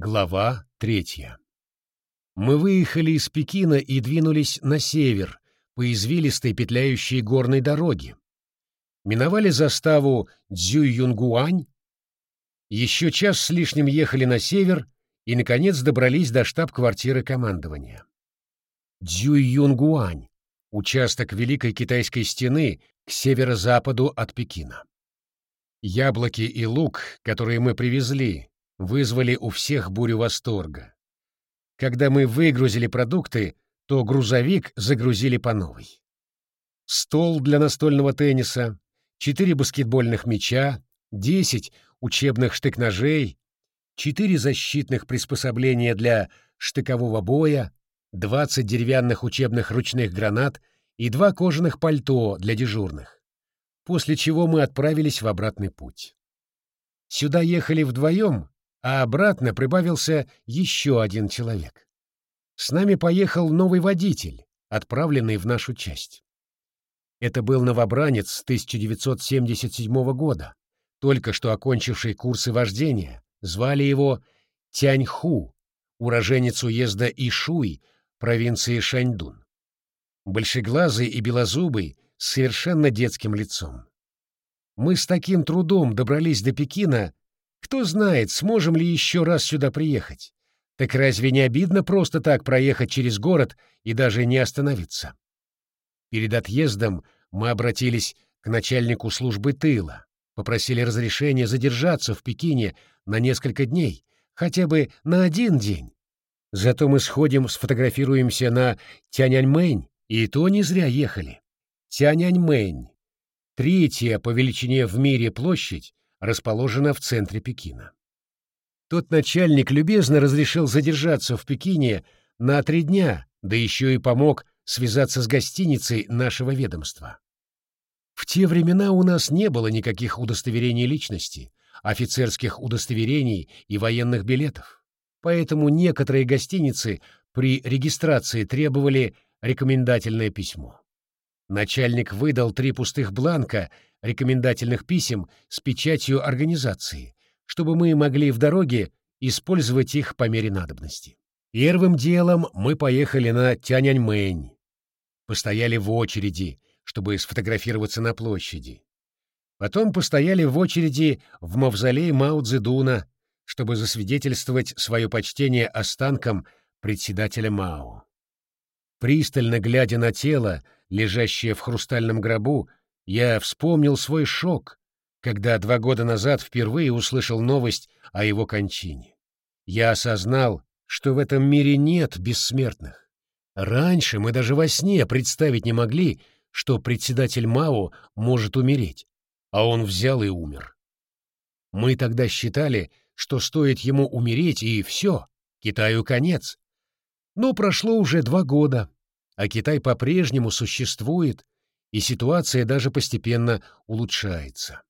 Глава третья. Мы выехали из Пекина и двинулись на север по извилистой петляющей горной дороге. Миновали заставу Цзюйюнгуань, еще час с лишним ехали на север и, наконец, добрались до штаб-квартиры командования. Цзюйюнгуань — участок Великой Китайской стены к северо-западу от Пекина. Яблоки и лук, которые мы привезли, вызвали у всех бурю восторга. Когда мы выгрузили продукты, то грузовик загрузили по новой. Стол для настольного тенниса, четыре баскетбольных мяча, десять учебных штык-ножей, четыре защитных приспособления для штыкового боя, двадцать деревянных учебных ручных гранат и два кожаных пальто для дежурных, после чего мы отправились в обратный путь. Сюда ехали вдвоем а обратно прибавился еще один человек. С нами поехал новый водитель, отправленный в нашу часть. Это был новобранец 1977 года, только что окончивший курсы вождения, звали его Тяньху, уроженец уезда Ишуй, провинции Шаньдун. Большеглазый и белозубый, с совершенно детским лицом. Мы с таким трудом добрались до Пекина кто знает, сможем ли еще раз сюда приехать. Так разве не обидно просто так проехать через город и даже не остановиться? Перед отъездом мы обратились к начальнику службы тыла, попросили разрешения задержаться в Пекине на несколько дней, хотя бы на один день. Зато мы сходим, сфотографируемся на Тяньаньмэнь, и то не зря ехали. Тяньаньмэнь — третья по величине в мире площадь, расположена в центре Пекина. Тот начальник любезно разрешил задержаться в Пекине на три дня, да еще и помог связаться с гостиницей нашего ведомства. В те времена у нас не было никаких удостоверений личности, офицерских удостоверений и военных билетов, поэтому некоторые гостиницы при регистрации требовали рекомендательное письмо. Начальник выдал три пустых бланка рекомендательных писем с печатью организации, чтобы мы могли в дороге использовать их по мере надобности. Первым делом мы поехали на Тяньаньмэнь. Постояли в очереди, чтобы сфотографироваться на площади. Потом постояли в очереди в мавзолей Мао Цзэдуна, чтобы засвидетельствовать свое почтение останкам председателя Мао. Пристально глядя на тело, лежащее в хрустальном гробу, я вспомнил свой шок, когда два года назад впервые услышал новость о его кончине. Я осознал, что в этом мире нет бессмертных. Раньше мы даже во сне представить не могли, что председатель Мао может умереть, а он взял и умер. Мы тогда считали, что стоит ему умереть, и все, Китаю конец. Но прошло уже два года, а Китай по-прежнему существует, и ситуация даже постепенно улучшается.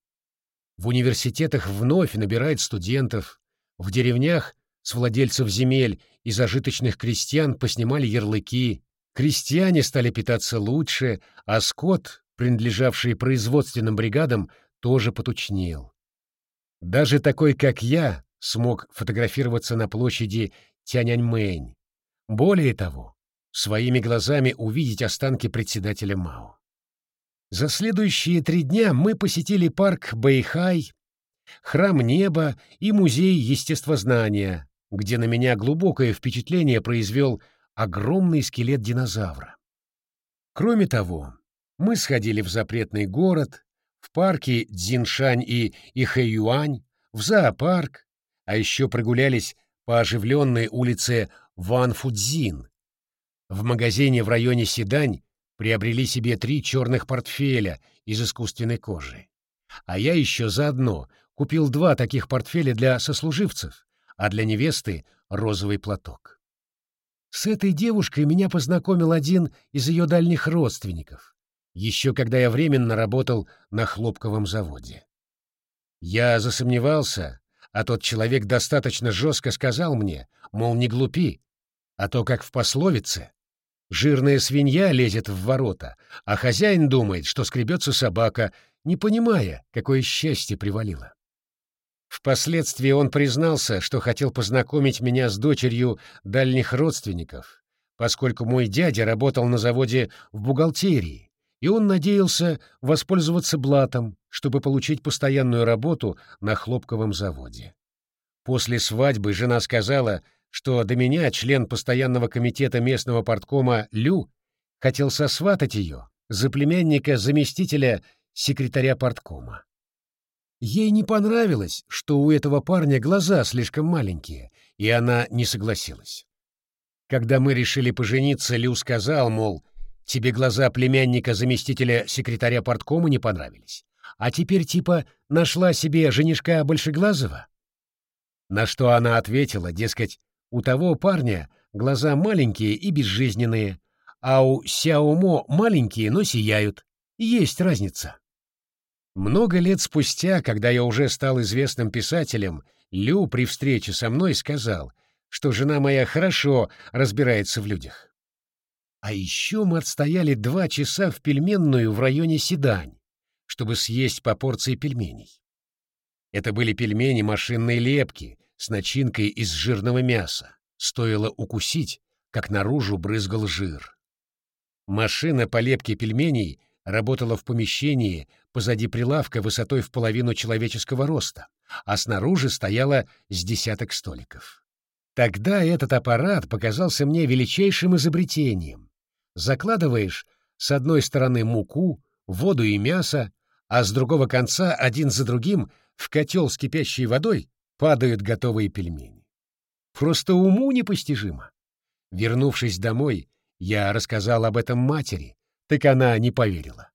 В университетах вновь набирает студентов, в деревнях с владельцев земель и зажиточных крестьян поснимали ярлыки, крестьяне стали питаться лучше, а скот, принадлежавший производственным бригадам, тоже потучнел. Даже такой, как я, смог фотографироваться на площади Тяньаньмэнь. Более того, своими глазами увидеть останки председателя Мао. За следующие три дня мы посетили парк Бэйхай, храм неба и музей естествознания, где на меня глубокое впечатление произвел огромный скелет динозавра. Кроме того, мы сходили в запретный город, в парки Цзиншань и Ихэюань, в зоопарк, а еще прогулялись по оживленной улице Ван Фудзин. В магазине в районе Сидань приобрели себе три черных портфеля из искусственной кожи. А я еще заодно купил два таких портфеля для сослуживцев, а для невесты — розовый платок. С этой девушкой меня познакомил один из ее дальних родственников, еще когда я временно работал на хлопковом заводе. Я засомневался, а тот человек достаточно жестко сказал мне, мол, не глупи, а то, как в пословице, Жирная свинья лезет в ворота, а хозяин думает, что скребется собака, не понимая, какое счастье привалило. Впоследствии он признался, что хотел познакомить меня с дочерью дальних родственников, поскольку мой дядя работал на заводе в бухгалтерии, и он надеялся воспользоваться блатом, чтобы получить постоянную работу на хлопковом заводе. После свадьбы жена сказала, что до меня член постоянного комитета местного порткома Лю хотел сосватать ее за племянника заместителя секретаря порткома. Ей не понравилось, что у этого парня глаза слишком маленькие, и она не согласилась. Когда мы решили пожениться, Лю сказал, мол, тебе глаза племянника заместителя секретаря порткома не понравились, а теперь типа нашла себе женишка Большеглазого? На что она ответила, дескать, у того парня глаза маленькие и безжизненные, а у Сяомо маленькие, но сияют. Есть разница. Много лет спустя, когда я уже стал известным писателем, Лю при встрече со мной сказал, что жена моя хорошо разбирается в людях. А еще мы отстояли два часа в пельменную в районе Седань, чтобы съесть по порции пельменей. Это были пельмени машинной лепки с начинкой из жирного мяса. Стоило укусить, как наружу брызгал жир. Машина по лепке пельменей работала в помещении позади прилавка высотой в половину человеческого роста, а снаружи стояло с десяток столиков. Тогда этот аппарат показался мне величайшим изобретением. Закладываешь с одной стороны муку, воду и мясо, а с другого конца один за другим в котел с кипящей водой падают готовые пельмени. Просто уму непостижимо. Вернувшись домой, я рассказал об этом матери, так она не поверила.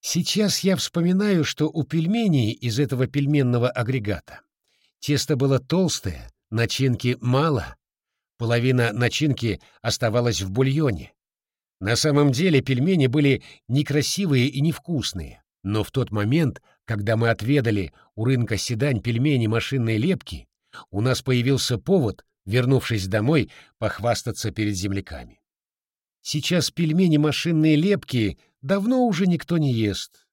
Сейчас я вспоминаю, что у пельменей из этого пельменного агрегата тесто было толстое, начинки мало, половина начинки оставалась в бульоне. На самом деле пельмени были некрасивые и невкусные, но в тот момент, когда мы отведали у рынка Седань пельмени машинной лепки, у нас появился повод, вернувшись домой, похвастаться перед земляками. Сейчас пельмени машинные лепки давно уже никто не ест.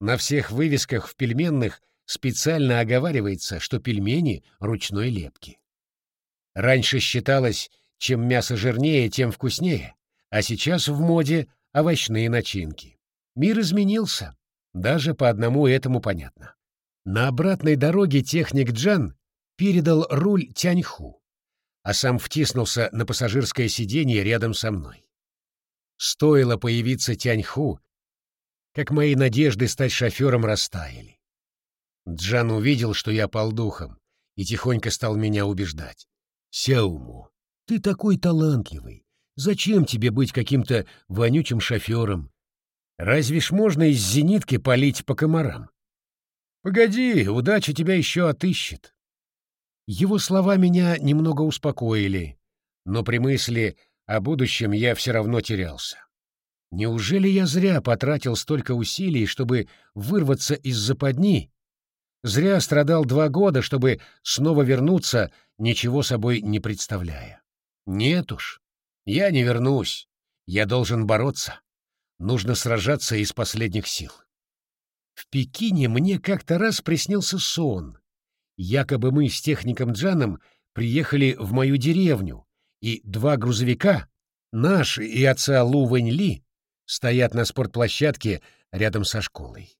На всех вывесках в пельменных специально оговаривается, что пельмени ручной лепки. Раньше считалось, чем мясо жирнее, тем вкуснее, а сейчас в моде овощные начинки. Мир изменился, даже по одному этому понятно. На обратной дороге техник Джан передал руль Тяньху, а сам втиснулся на пассажирское сиденье рядом со мной. Стоило появиться Тяньху, как мои надежды стать шофером растаяли. Джан увидел, что я пал духом, и тихонько стал меня убеждать. «Сяуму, ты такой талантливый. Зачем тебе быть каким-то вонючим шофером? Разве ж можно из зенитки палить по комарам? Погоди, удача тебя еще отыщет». Его слова меня немного успокоили, но при мысли о будущем я все равно терялся. Неужели я зря потратил столько усилий, чтобы вырваться из западни? Зря страдал два года, чтобы снова вернуться, ничего собой не представляя. Нет уж, я не вернусь. Я должен бороться. Нужно сражаться из последних сил. В Пекине мне как-то раз приснился сон. Якобы мы с техником Джаном приехали в мою деревню, и два грузовика, наш и отца Лу Вэнь стоят на спортплощадке рядом со школой.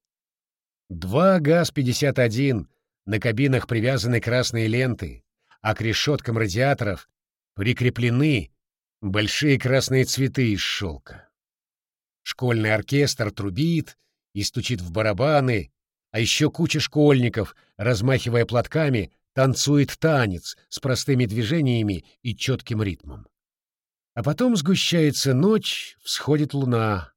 Два ГАЗ-51, на кабинах привязаны красные ленты, а к решеткам радиаторов прикреплены большие красные цветы из шелка. Школьный оркестр трубит и стучит в барабаны, а еще куча школьников, размахивая платками, танцует танец с простыми движениями и четким ритмом. А потом сгущается ночь, всходит луна.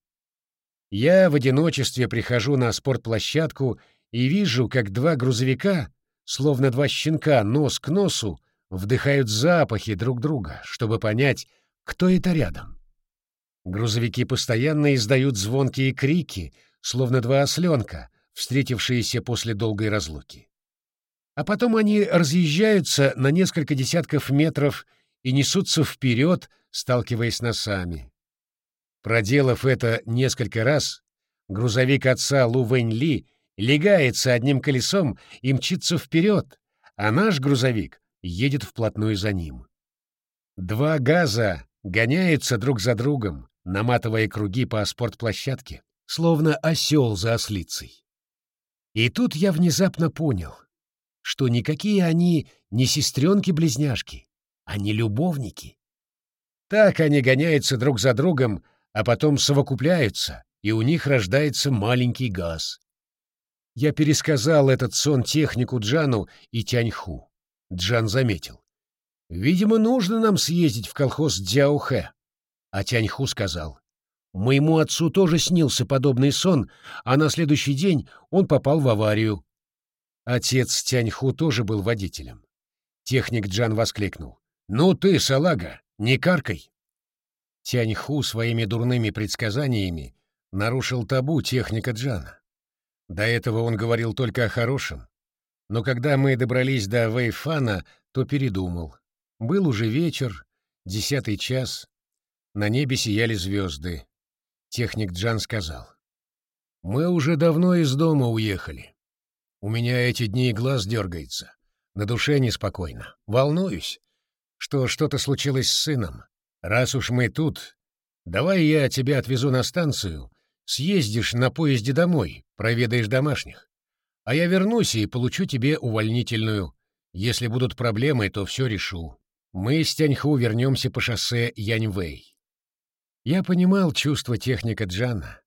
Я в одиночестве прихожу на спортплощадку и вижу, как два грузовика, словно два щенка, нос к носу, вдыхают запахи друг друга, чтобы понять, кто это рядом. Грузовики постоянно издают звонкие крики, словно два осленка, встретившиеся после долгой разлуки а потом они разъезжаются на несколько десятков метров и несутся вперед, сталкиваясь носами. Проделав это несколько раз, грузовик отца Лу Вэнь Ли легается одним колесом и мчится вперед, а наш грузовик едет вплотную за ним. Два газа гоняются друг за другом, наматывая круги по спортплощадке, словно осел за ослицей. И тут я внезапно понял, что никакие они не сестренки-близняшки, они любовники. Так они гоняются друг за другом, а потом совокупляются, и у них рождается маленький газ. Я пересказал этот сон технику Джану и Тяньху. Джан заметил. «Видимо, нужно нам съездить в колхоз Дзяохэ». А Тяньху сказал. «Моему отцу тоже снился подобный сон, а на следующий день он попал в аварию». Отец Тяньху тоже был водителем. Техник Джан воскликнул. «Ну ты, салага, не каркай!» Тяньху своими дурными предсказаниями нарушил табу техника Джана. До этого он говорил только о хорошем. Но когда мы добрались до Вейфана, то передумал. Был уже вечер, десятый час. На небе сияли звезды. Техник Джан сказал. «Мы уже давно из дома уехали. У меня эти дни глаз дергается. На душе неспокойно. Волнуюсь, что что-то случилось с сыном. Раз уж мы тут, давай я тебя отвезу на станцию, съездишь на поезде домой, проведаешь домашних. А я вернусь и получу тебе увольнительную. Если будут проблемы, то все решу. Мы с Тяньху вернемся по шоссе Яньвэй. Я понимал чувство техника Джана.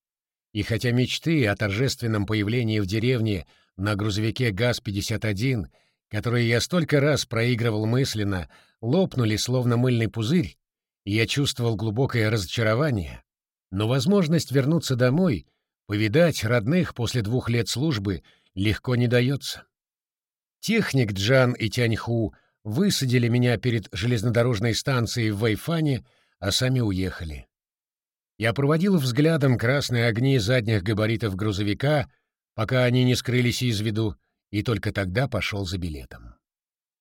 И хотя мечты о торжественном появлении в деревне на грузовике ГАЗ-51, которые я столько раз проигрывал мысленно, лопнули словно мыльный пузырь, я чувствовал глубокое разочарование, но возможность вернуться домой, повидать родных после двух лет службы легко не дается. Техник Джан и Тяньху высадили меня перед железнодорожной станцией в Вайфане, а сами уехали. Я проводил взглядом красные огни задних габаритов грузовика, пока они не скрылись из виду, и только тогда пошел за билетом.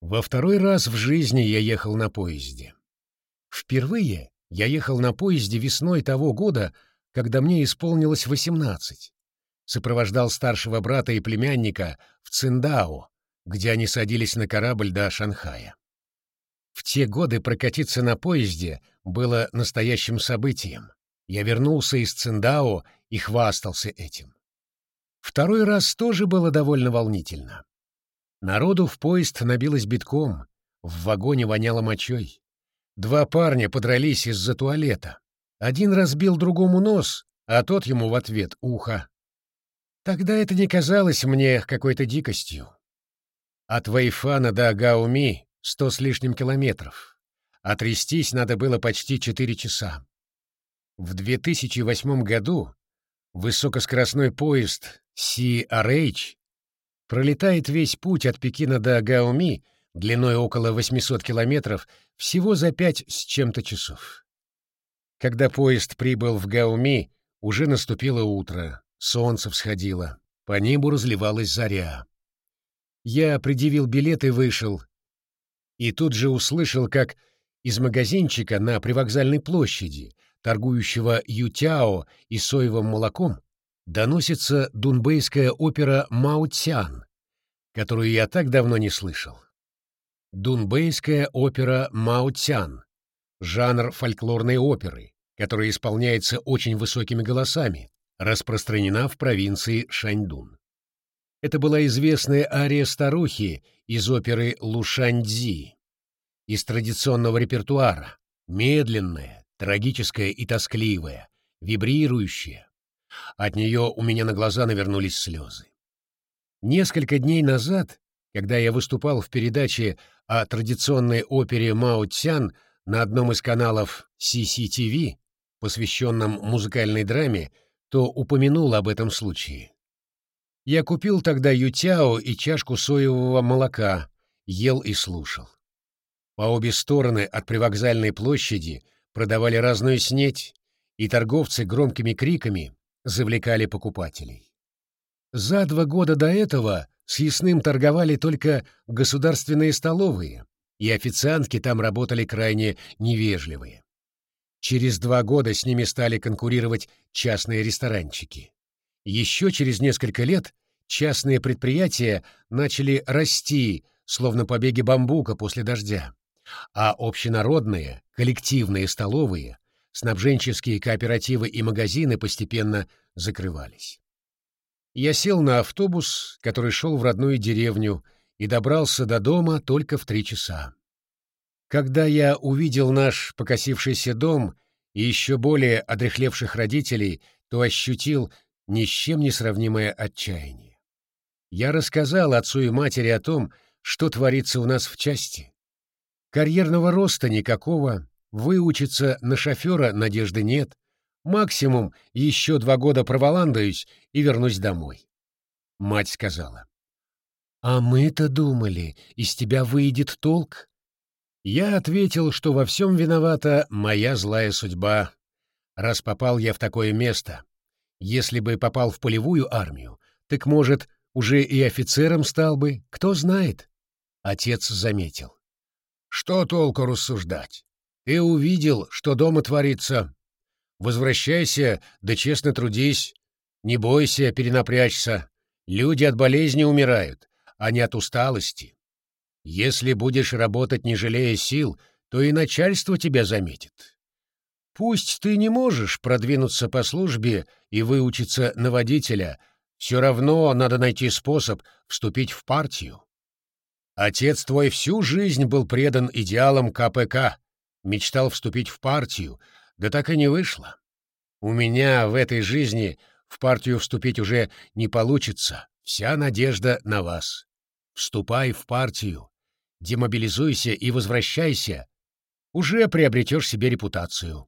Во второй раз в жизни я ехал на поезде. Впервые я ехал на поезде весной того года, когда мне исполнилось восемнадцать. Сопровождал старшего брата и племянника в Циндао, где они садились на корабль до Шанхая. В те годы прокатиться на поезде было настоящим событием. Я вернулся из Циндао и хвастался этим. Второй раз тоже было довольно волнительно. Народу в поезд набилось битком, в вагоне воняло мочой. Два парня подрались из-за туалета. Один разбил другому нос, а тот ему в ответ ухо. Тогда это не казалось мне какой-то дикостью. От Вайфана до Гауми сто с лишним километров. Отрестись надо было почти четыре часа. В 2008 году высокоскоростной поезд CRH пролетает весь путь от Пекина до Гауми длиной около 800 километров всего за пять с чем-то часов. Когда поезд прибыл в Гауми, уже наступило утро, солнце всходило, по небу разливалась заря. Я предъявил билет и вышел, и тут же услышал, как из магазинчика на привокзальной площади, торгующего ютяо и соевым молоком, доносится дунбейская опера «Мао Цян», которую я так давно не слышал. Дунбейская опера «Мао Цян» — жанр фольклорной оперы, которая исполняется очень высокими голосами, распространена в провинции Шаньдун. Это была известная ария старухи из оперы Лушаньцзи, из традиционного репертуара, медленная, трагическая и тоскливая, вибрирующая. От нее у меня на глаза навернулись слезы. Несколько дней назад, когда я выступал в передаче о традиционной опере Мао Цян на одном из каналов CCTV, посвященном музыкальной драме, то упомянул об этом случае. Я купил тогда ютяо и чашку соевого молока, ел и слушал. По обе стороны от привокзальной площади продавали разную снеть, и торговцы громкими криками завлекали покупателей. За два года до этого с ясным торговали только государственные столовые, и официантки там работали крайне невежливые. Через два года с ними стали конкурировать частные ресторанчики. Еще через несколько лет частные предприятия начали расти, словно побеги бамбука после дождя, а общенародные, коллективные столовые, снабженческие кооперативы и магазины постепенно закрывались. Я сел на автобус, который шел в родную деревню, и добрался до дома только в три часа. Когда я увидел наш покосившийся дом и еще более одрехлевших родителей, то ощутил ни с чем не сравнимое отчаяние. Я рассказал отцу и матери о том, что творится у нас в части. Карьерного роста никакого, выучиться на шофера надежды нет, максимум еще два года проволандаюсь и вернусь домой. Мать сказала, «А мы-то думали, из тебя выйдет толк?» Я ответил, что во всем виновата моя злая судьба, раз попал я в такое место. Если бы попал в полевую армию, так, может, уже и офицером стал бы, кто знает. Отец заметил. Что толку рассуждать? Ты увидел, что дома творится. Возвращайся, да честно трудись. Не бойся перенапрячься. Люди от болезни умирают, а не от усталости. Если будешь работать, не жалея сил, то и начальство тебя заметит. Пусть ты не можешь продвинуться по службе и выучиться на водителя, все равно надо найти способ вступить в партию. Отец твой всю жизнь был предан идеалам КПК, мечтал вступить в партию, да так и не вышло. У меня в этой жизни в партию вступить уже не получится, вся надежда на вас. Вступай в партию, демобилизуйся и возвращайся, уже приобретешь себе репутацию.